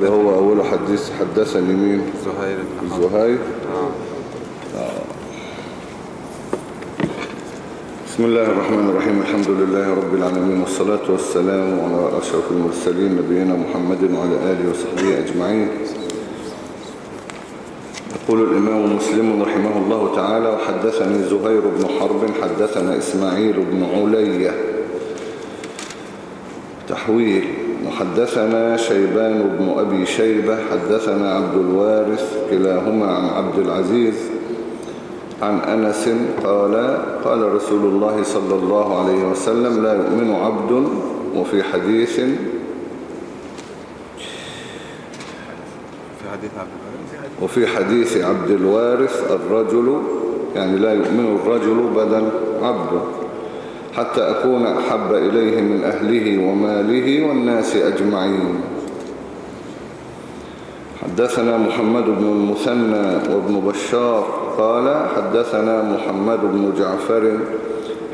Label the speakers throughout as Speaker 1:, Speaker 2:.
Speaker 1: اللي هو أوله حديث حدثني مين؟
Speaker 2: زهير بن
Speaker 1: زهير.
Speaker 2: آه.
Speaker 1: بسم الله الرحمن الرحيم الحمد لله رب العالمين والصلاة والسلام على أشرف المرسلين نبينا محمد وعلى آله وصحبه أجمعين. يقول الإمام مسلم رحمه الله تعالى وحدثني زهير بن حرب حدثنا إسماعيل بن علية. تحويل. وحدثنا شيبان بن أبي شيبة حدثنا عبد الوارث كلاهما عن عبد العزيز عن أنس قال قال رسول الله صلى الله عليه وسلم لا يؤمن عبد وفي حديث وفي حديث عبد الوارث الرجل يعني لا يؤمن الرجل بدل عبد حتى أكون أحب إليه من أهله وماله والناس أجمعين. حدثنا محمد بن المثنى وابن بشار. قال حدثنا محمد بن جعفر.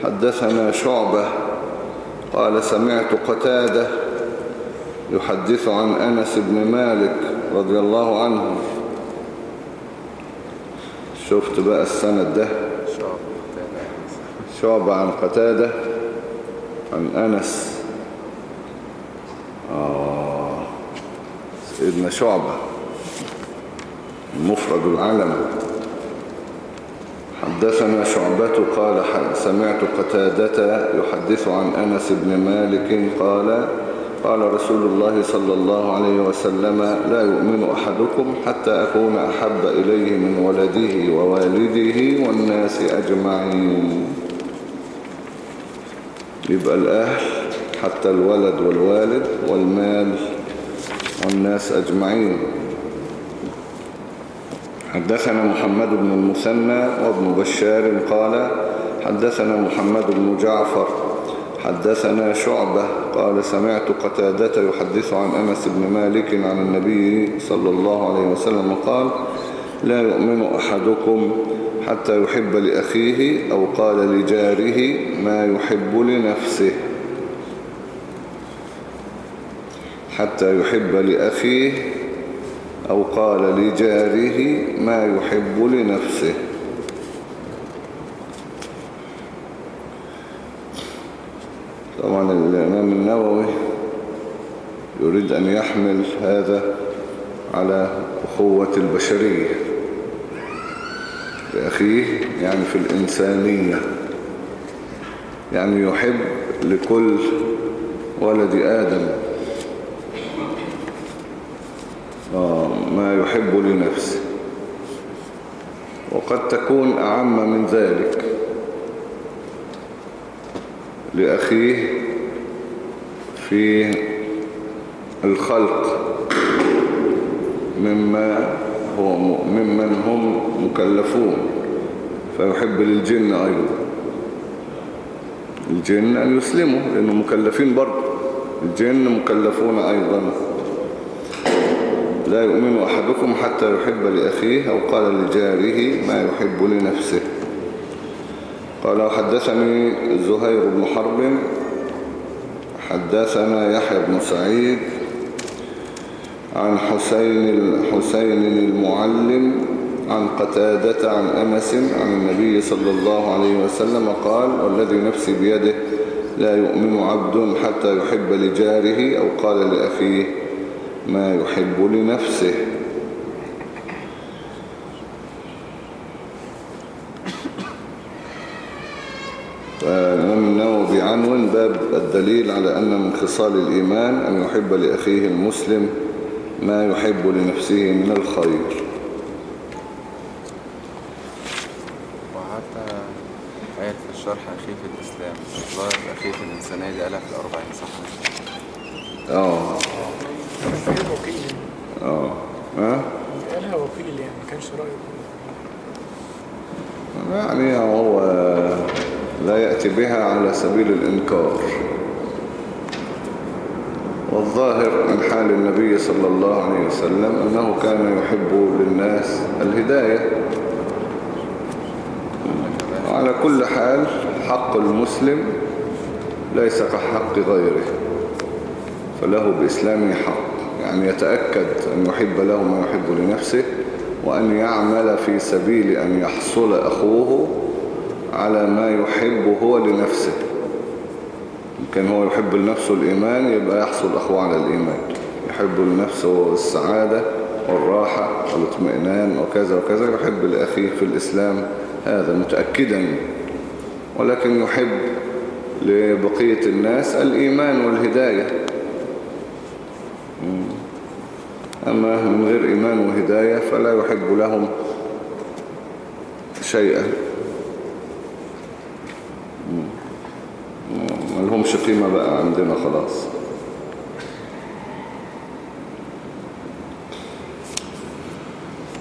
Speaker 1: حدثنا شعبة. قال سمعت قتادة يحدث عن أنس بن مالك رضي الله عنه. شفت بقى السند ده. شعبة عن قتادة عن أنس. آه سيدنا شعبة المفرد العلم. حدثنا شعبة قال سمعت قتادة يحدث عن أنس بن مالك قال قال رسول الله صلى الله عليه وسلم لا يؤمن أحدكم حتى أكون أحب إليه من ولده ووالده والناس أجمعين. يبقى الأهل حتى الولد والوالد والمال والناس أجمعين. حدثنا محمد بن المثنى وابن بشار قال حدثنا محمد بن جعفر حدثنا شعبة قال سمعت قتادة يحدث عن أنس بن مالك عن النبي صلى الله عليه وسلم قال لا يؤمن أحدكم حتى يحب لأخيه أو قال لجاره ما يحب لنفسه. حتى يحب لأخيه أو قال لجاره ما يحب لنفسه. طبعا الإمام النووي يريد أن يحمل هذا على أخوة البشرية. لأخيه يعني في الإنسانية. يعني يحب لكل ولد آدم. آه، ما يحب لنفسه. وقد تكون أعم من ذلك. لأخيه في الخلق. مما هو ممن هم مكلفون فيحب للجن أيضا. الجن أن يسلموا لأنهم مكلفين برضه الجن مكلفون أيضا. لا يؤمن أحدكم حتى يحب لأخيه أو قال لجاره ما يحب لنفسه. قال وحدثني زهير بن حرب حدثنا يحيى بن سعيد عن حسين الحسين المعلم عن قتادة عن أنس عن النبي صلى الله عليه وسلم قال والذي نفسي بيده لا يؤمن عبد حتى يحب لجاره أو قال لأخيه ما يحب لنفسه فالإمام النووي عنون باب الدليل على أن من خصال الإيمان أن يحب لأخيه المسلم. ما يحب لنفسه من الخير
Speaker 2: وحتى آية في الشرح أخي في الإسلام ظاهر أخي في الإنسانية دي قالها في الأربعين صح
Speaker 1: آه
Speaker 3: بس هي وكيل
Speaker 1: آه ها
Speaker 3: قالها وكيل يعني ما كانش رأيه
Speaker 1: يعني هو لا يأتي بها على سبيل الإنكار والظاهر من حال النبي صلى الله عليه وسلم أنه كان يحب للناس الهداية. وعلى كل حال حق المسلم ليس كحق غيره فله بإسلامه حق يعني يتأكد أن يحب له ما يحب لنفسه وأن يعمل في سبيل أن يحصل أخوه على ما يحب هو لنفسه. كان هو يحب لنفسه الإيمان يبقى يحصل أخوة على الإيمان. يحب لنفسه السعادة والراحة والاطمئنان وكذا وكذا. يحب لأخيه في الإسلام هذا متأكدا. ولكن يحب لبقية الناس الإيمان والهداية. أما من غير إيمان وهداية فلا يحب لهم شيئا ما لهمش قيمة بقى عندنا خلاص.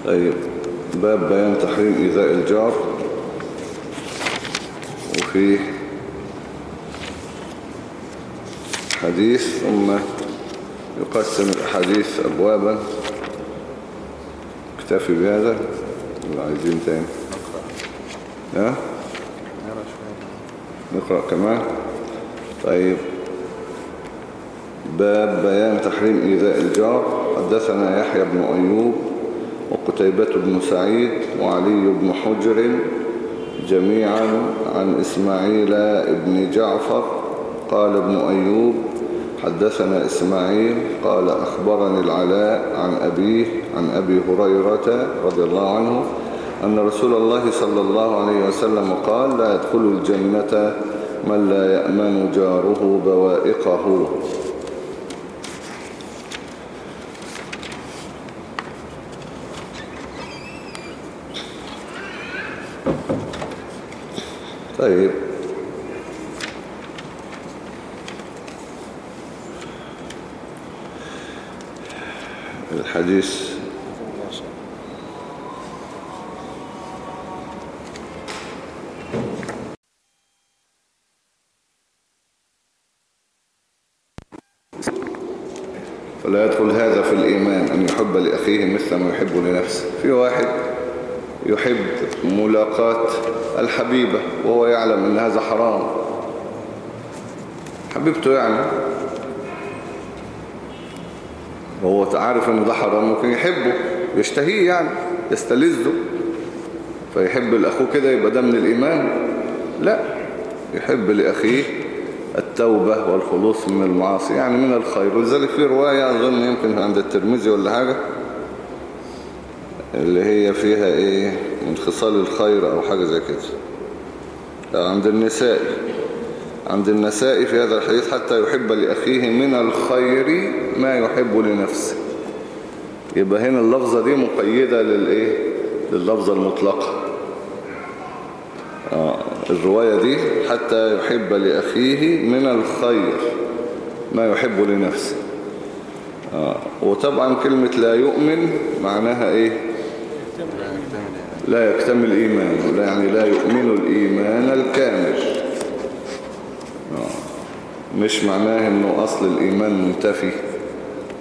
Speaker 1: طيب باب بيان تحريم إيذاء الجار. وفيه حديث ثم يقسم الأحاديث أبوابا. اكتفي بهذا. ولا عايزين تاني؟ ها؟ نقرأ كمان. طيب باب بيان تحريم إيذاء الجار. حدثنا يحيى بن أيوب وقتيبة بن سعيد وعلي بن حجر جميعا عن إسماعيل بن جعفر. قال ابن أيوب حدثنا إسماعيل قال أخبرني العلاء عن أبيه عن أبي هريرة رضي الله عنه أن رسول الله صلى الله عليه وسلم قال لا يدخل الجنة من لا يأمن جاره بوائقه. طيب. الحديث. فلا يدخل هذا في الإيمان أن يحب لأخيه مثل ما يحب لنفسه في واحد يحب ملاقاة الحبيبة وهو يعلم أن هذا حرام حبيبته يعني. وهو عارف أن ده حرام ممكن يحبه يشتهيه يعني يستلذه. فيحب الأخوه كده يبقى ده من الإيمان. لا يحب لأخيه التوبة والخلوص من المعاصي يعني من الخير. ولذلك في رواية أظن يمكن عند الترمذي ولا حاجة اللي هي فيها إيه من خصال الخير أو حاجة زي كده. عند النساء عند النساء في هذا الحديث حتى يحب لأخيه من الخير ما يحب لنفسه. يبقى هنا اللفظة دي مقيدة للإيه؟ لللفظة المطلقة. آه الرواية دي حتى يحب لأخيه من الخير ما يحب لنفسه. آه وطبعا كلمة لا يؤمن معناها إيه؟
Speaker 2: لا يكتمل
Speaker 1: إيمانه يعني لا يؤمن الإيمان الكامل. مش معناه أنه أصل الإيمان منتفي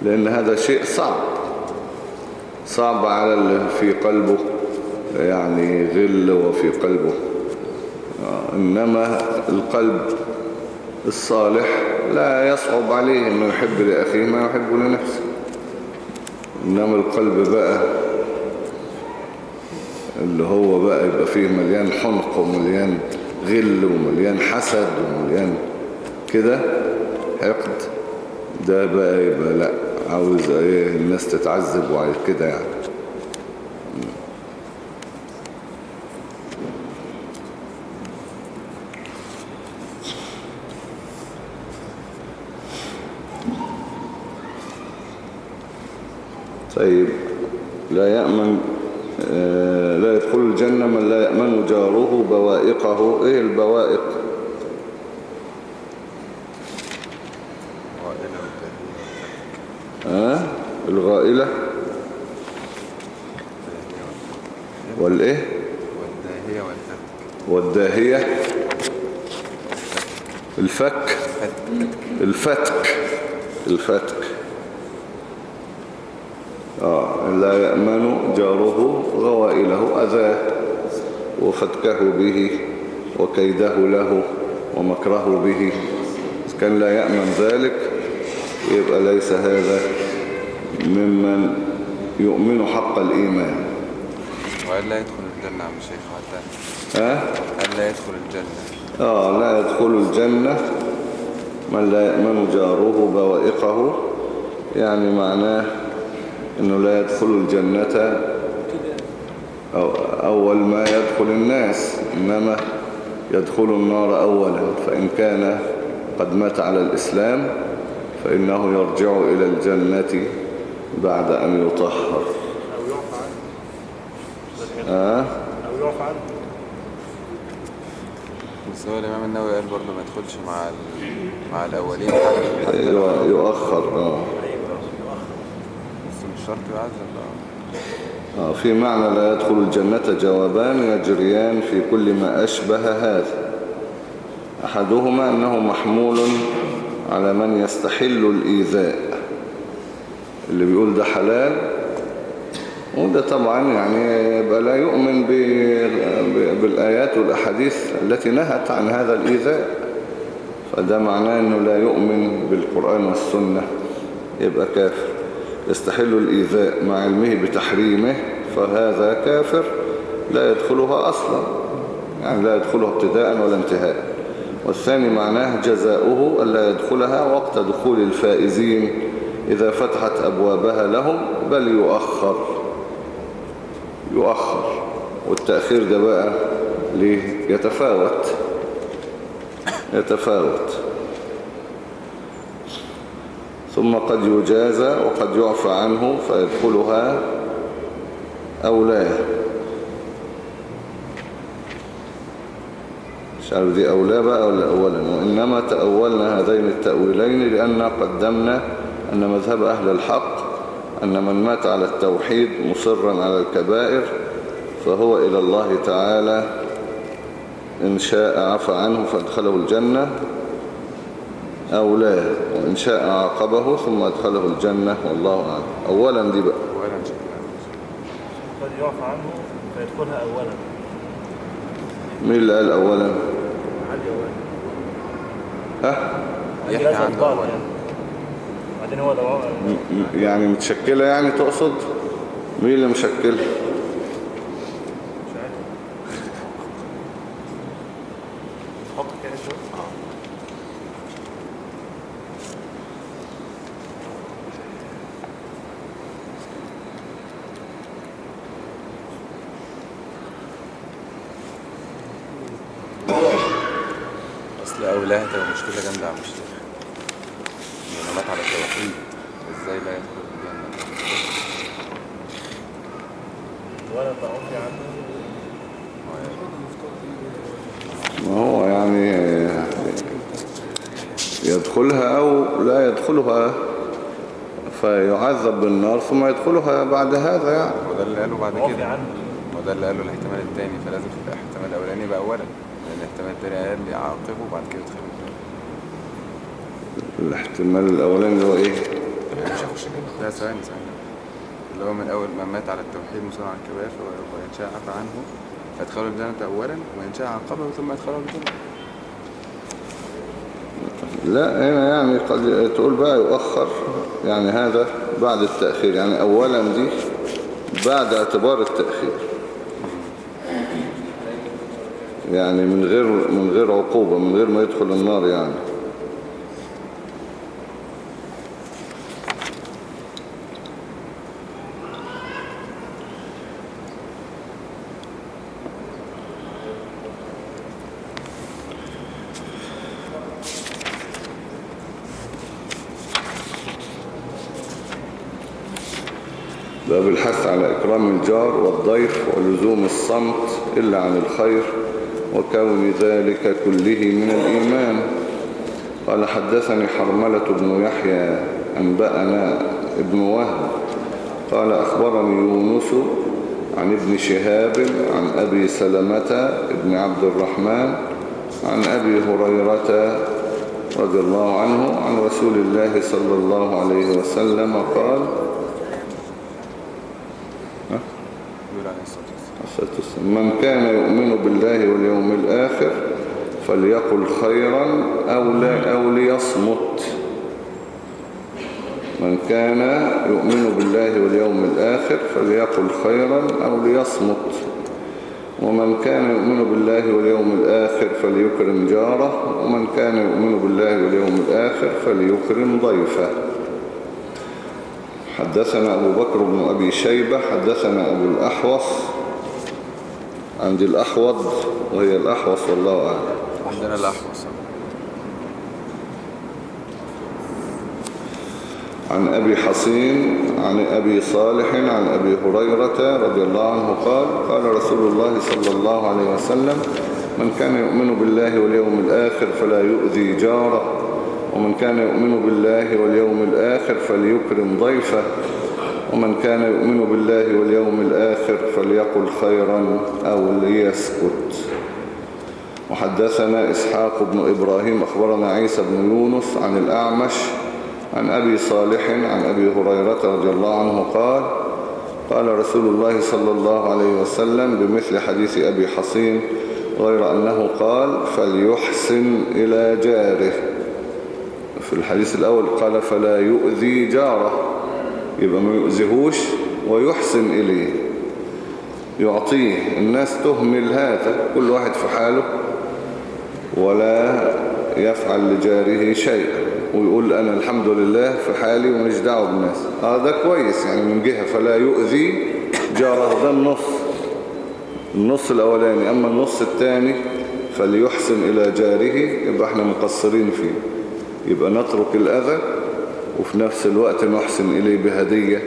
Speaker 1: لأن هذا شيء صعب صعب على اللي في قلبه يعني غل وفي قلبه آه. إنما القلب الصالح لا يصعب عليه أنه يحب لأخيه ما يحب لنفسه إنما القلب بقى اللي هو بقى يبقى فيه مليان حنق ومليان غل ومليان حسد ومليان كده؟ حقد ده بقى يبقى لا عاوز إيه الناس تتعذب وعايز كده يعني. طيب لا يأمن آه، لا يدخل الجنة من لا يأمن جاره بوائقه. إيه البوائق؟ الغائلة. والإيه؟
Speaker 2: والداهية
Speaker 1: الفك. الفتك. الفتك. آه لا يأمن جاره غوائله أذاه وفتكه به وكيده له ومكره به. إذا كان لا يأمن ذلك يبقى ليس هذا. ممن يؤمن حق الإيمان.
Speaker 2: وقال لا يدخل الجنة عم الشيخ حتى؟
Speaker 1: ها؟
Speaker 2: قال لا يدخل الجنة؟
Speaker 1: آه لا يدخل الجنة من لا يأمن جاره بوائقه. يعني معناه أنه لا يدخل الجنة أو أول ما يدخل الناس. إنما يدخل النار أولا. فإن كان قد مات على الإسلام فإنه يرجع إلى الجنة بعد أن يطهر
Speaker 3: أو يعفى عنه
Speaker 1: آه؟
Speaker 3: أو يعفى عنه
Speaker 2: بس هو الإمام النووي قال برضه ما يدخلش مع. مع الأولين حتى
Speaker 1: يؤ- يؤخر آه.
Speaker 2: بس مش شرط يعذب بقى
Speaker 1: آه، في معنى لا يدخل الجنة جوابان يجريان في كل ما أشبه هذا أحدهما أنه محمول على من يستحل الإيذاء اللي بيقول ده حلال وده طبعا يعني يبقى لا يؤمن بالآيات والأحاديث التي نهت عن هذا الإيذاء. فده معناه أنه لا يؤمن بالقرآن والسنة يبقى كافر. يستحل الإيذاء مع علمه بتحريمه فهذا كافر لا يدخلها أصلا. يعني لا يدخلها ابتداء ولا انتهاء والثاني معناه جزاؤه ألا يدخلها وقت دخول الفائزين إذا فتحت أبوابها لهم بل يؤخر. يؤخر. والتأخير ده بقى ليه؟ يتفاوت. يتفاوت. ثم قد يجازى وقد يعفى عنه فيدخلها أولاه مش عارف دي أولى بقى ولا أولا. وإنما تأولنا هذين التأويلين لأن قدمنا أن مذهب أهل الحق أن من مات على التوحيد مصرا على الكبائر فهو إلى الله تعالى إن شاء عفى عنه فأدخله الجنة أو لا وإن شاء عاقبه ثم أدخله الجنة والله أعلم. أولا دي بقى.
Speaker 2: ولا شكلها
Speaker 4: قد يعفى عنه فيدخلها أولا.
Speaker 1: مين اللي قال أولا؟
Speaker 4: عادي أولا.
Speaker 1: ها؟
Speaker 2: يحكي عنه أولا.
Speaker 4: يعني. بعدين هو لو
Speaker 1: م- يعني متشكلة يعني تقصد؟ مين اللي مشكلة
Speaker 4: مش عارف حط كده شوية
Speaker 2: أصل يعني مات على التوحيد إزاي لا يدخل الجنة؟
Speaker 4: ولا تعفي عنه؟
Speaker 1: ما هو يعني يدخلها أو لا يدخلها فيعذب بالنار ثم يدخلها بعد هذا يعني.
Speaker 2: وده اللي قاله بعد كده. وده اللي قاله الاحتمال الثاني فلازم في الاحتمال الأولاني يبقى أولا لأن الاحتمال الثاني قال يعاقبه وبعد كده يدخله الجنة.
Speaker 1: الاحتمال الأولاني اللي هو
Speaker 3: مش هخش الجنة
Speaker 2: لا ثواني ثواني. اللي هو من أول ما مات على التوحيد مصر عن الكبائر وإن شاء عفى عنه. فادخله الجنة أولا وإن شاء عاقبه ثم يدخله الجنة.
Speaker 1: لا هنا يعني قد تقول بقى يؤخر يعني هذا بعد التأخير. يعني أولا دي بعد اعتبار التأخير. يعني من غير من غير عقوبة من غير ما يدخل النار يعني. باب الحث على إكرام الجار والضيف ولزوم الصمت إلا عن الخير وكون ذلك كله من الإيمان. قال حدثني حرملة بن يحيى أنبأنا ابن وهب. قال أخبرني يونس عن ابن شهاب عن أبي سلمة ابن عبد الرحمن عن أبي هريرة رضي الله عنه عن رسول الله صلى الله عليه وسلم قال
Speaker 2: يقول عليه الصلاة والسلام
Speaker 1: الصلاة والسلام. من كان يؤمن بالله واليوم الآخر فليقل خيرا أو, لا أو ليصمت. من كان يؤمن بالله واليوم الآخر فليقل خيرا أو ليصمت. ومن كان يؤمن بالله واليوم الآخر فليكرم جاره. ومن كان يؤمن بالله واليوم الآخر فليكرم ضيفه. حدثنا أبو بكر بن أبي شيبة حدثنا أبو الأحوص عندي الأحوض وهي الأحوص والله أعلم.
Speaker 2: عندنا الأحوص.
Speaker 1: عن أبي حصين عن أبي صالح عن أبي هريرة رضي الله عنه قال قال رسول الله صلى الله عليه وسلم من كان يؤمن بالله واليوم الآخر فلا يؤذي جاره ومن كان يؤمن بالله واليوم الآخر فليكرم ضيفه ومن كان يؤمن بالله واليوم الآخر فليقل خيرا أو ليسكت. وحدثنا إسحاق بن إبراهيم أخبرنا عيسى بن يونس عن الأعمش عن أبي صالح عن أبي هريرة رضي الله عنه قال قال رسول الله صلى الله عليه وسلم بمثل حديث أبي حصين غير أنه قال فليحسن إلى جاره. في الحديث الأول قال فلا يؤذي جاره. يبقى ما يؤذيهوش ويحسن إليه. يعطيه. الناس تهمل هذا. كل واحد في حاله. ولا يفعل لجاره شيئا. ويقول أنا الحمد لله في حالي ومش دعوة بالناس. هذا ده كويس يعني من جهة. فلا يؤذي جاره. ده النص. النص الأولاني. أما النص الثاني فليحسن إلى جاره. يبقى إحنا مقصرين فيه. يبقى نترك الأذى. وفي نفس الوقت نحسن إليه بهدية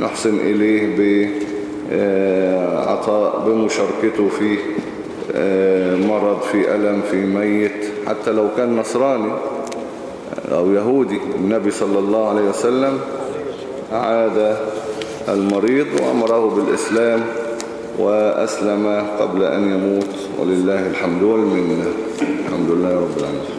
Speaker 1: نحسن إليه بعطاء بمشاركته في آه، مرض في ألم في ميت حتى لو كان نصراني أو يهودي. النبي صلى الله عليه وسلم عاد المريض وأمره بالإسلام وأسلم قبل أن يموت ولله الحمد والمنة. الحمد لله رب العالمين.